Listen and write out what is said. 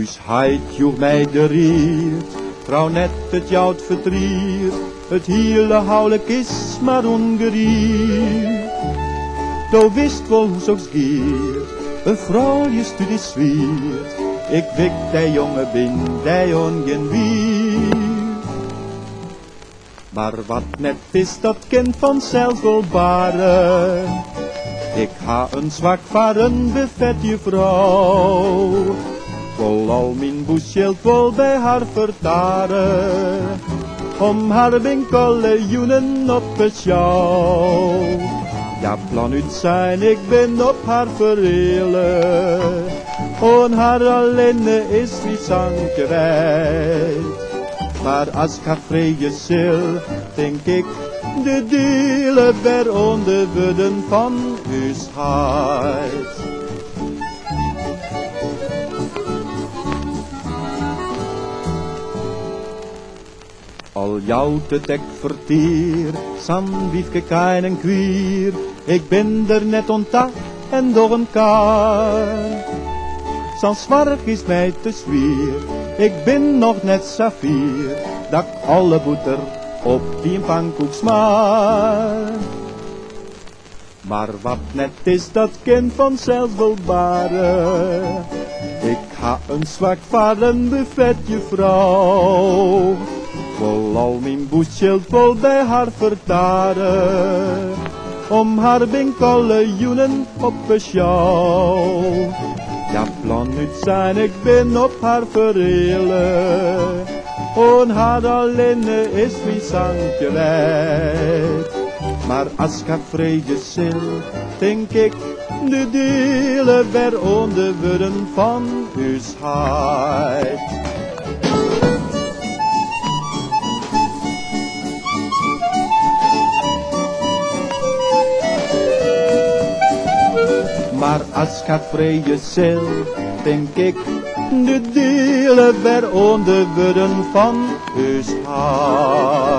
Dus heit joeg mij de rier, trouw net het jout verdrier, het hele houlijk is maar ongerier. Do wist wel hoe zo's gier, een vrouw je studie zwiert, ik wik de jonge bin, de ongen wie. Maar wat net is, dat kind vanzelf wel baren. Ik ha een zwak voor een bevetje vrouw. Vol al mijn boeschild vol bij haar vertaren. Om haar winkeljoenen op het sjouw. Ja, plan uit zijn, ik ben op haar verelen. On haar alleen is niet aan. Maar als ik vrije zil, denk ik, de delen ver onder van huisheid. Al jouwt het ek vertier, san wiefke keinen kwier, ik ben er net ontdekt en door een kaart. San zwarg is mij te zwier, ik ben nog net saffier, dat alle boeter op die pankoek smaak. Maar wat net is dat kind vanzelf wil baren. Ik ga een zwak varen buffetje vrouw. Vol al mijn boeschild vol bij haar vertaren. Om haar winkeljoenen op een sjouw. Ja, plan niet zijn, ik ben op haar verelen. On haar alleen is wie zangje wijd. Maar als ik vrede zil, denk ik, de delen weer onder worden van huisheid. Maar als vrije zil, denk ik, de delen weer onder worden van huisheid.